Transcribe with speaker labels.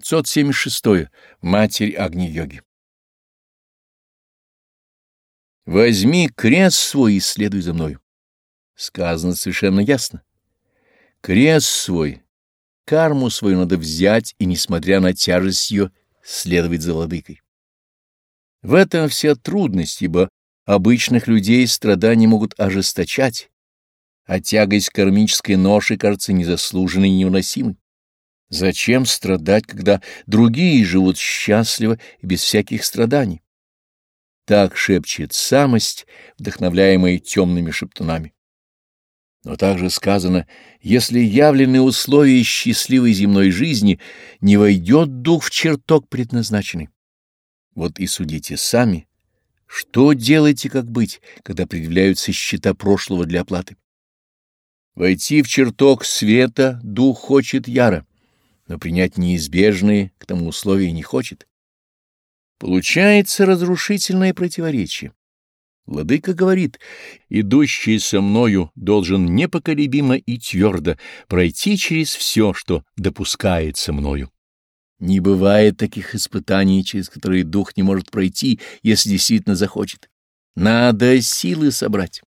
Speaker 1: 576. Матерь Агни-йоги. Возьми крест свой и следуй за мною. Сказано совершенно ясно. Крест свой, карму свою надо взять и, несмотря на тяжесть ее, следовать за ладыкой. В этом вся трудность, ибо обычных людей страдания могут ожесточать, а тягость кармической ноши кажется незаслуженной и невыносимой. Зачем страдать, когда другие живут счастливо и без всяких страданий? Так шепчет самость, вдохновляемая темными шептунами. Но также сказано, если явлены условия счастливой земной жизни, не войдет дух в чертог предназначенный. Вот и судите сами, что делаете, как быть, когда предъявляются счета прошлого для оплаты. Войти в чертог света дух хочет яро, но принять неизбежные к тому условия не хочет. Получается разрушительное противоречие. Владыка говорит, идущий со мною должен непоколебимо и твердо пройти через все, что допускается мною. Не бывает таких испытаний, через которые дух не может пройти, если действительно захочет. Надо силы собрать.